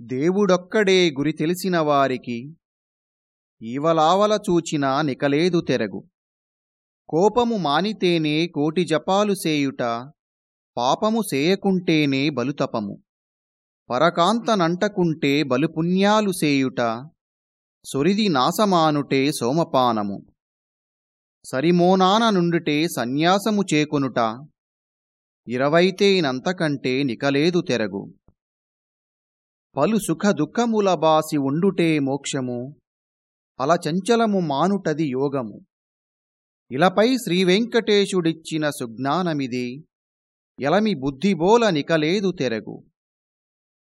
దేవుడొక్కడే గురి తెలిసిన వారికి ఈవలావల చూచినా నికలేదు తెరగు. కోపము మానితేనే కోటి జపాలు సేయుట పాపము సేయకుంటేనే బలుతపము. పరకాంతనంటకుంటే బలుపుణ్యాలు సేయుట సొరిది నాసమానుటే సోమపానము. సరిమోనాన నుండుటే సన్యాసము చేకొనుట ఇరవైతేనంతకంటే నికలేదు తెరగు. పలు సుఖ దుఃఖముల బాసి ఉండుటే మోక్షము అలచంచలము మానుటది యోగము. ఇలపై శ్రీవెంకటేశుడిచ్చిన సుజ్ఞానమిది ఎలమి బుద్ధిబోల నికలేదు తెరగు.